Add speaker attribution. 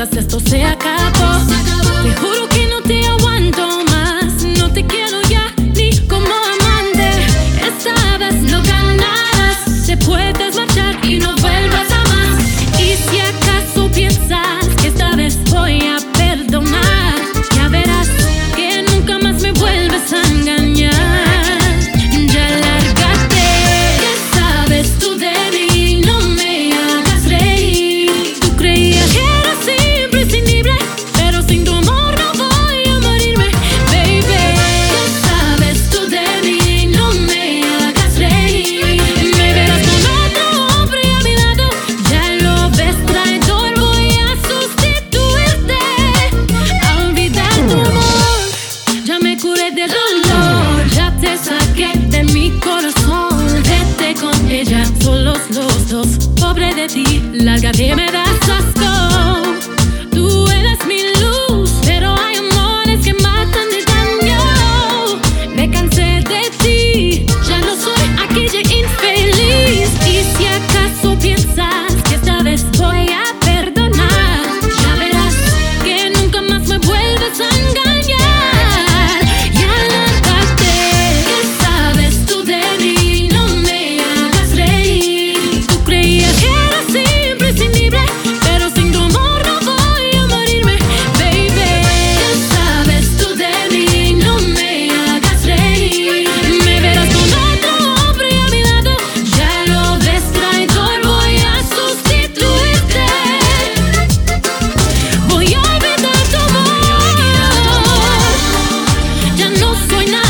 Speaker 1: quizás esto se acabó. going on?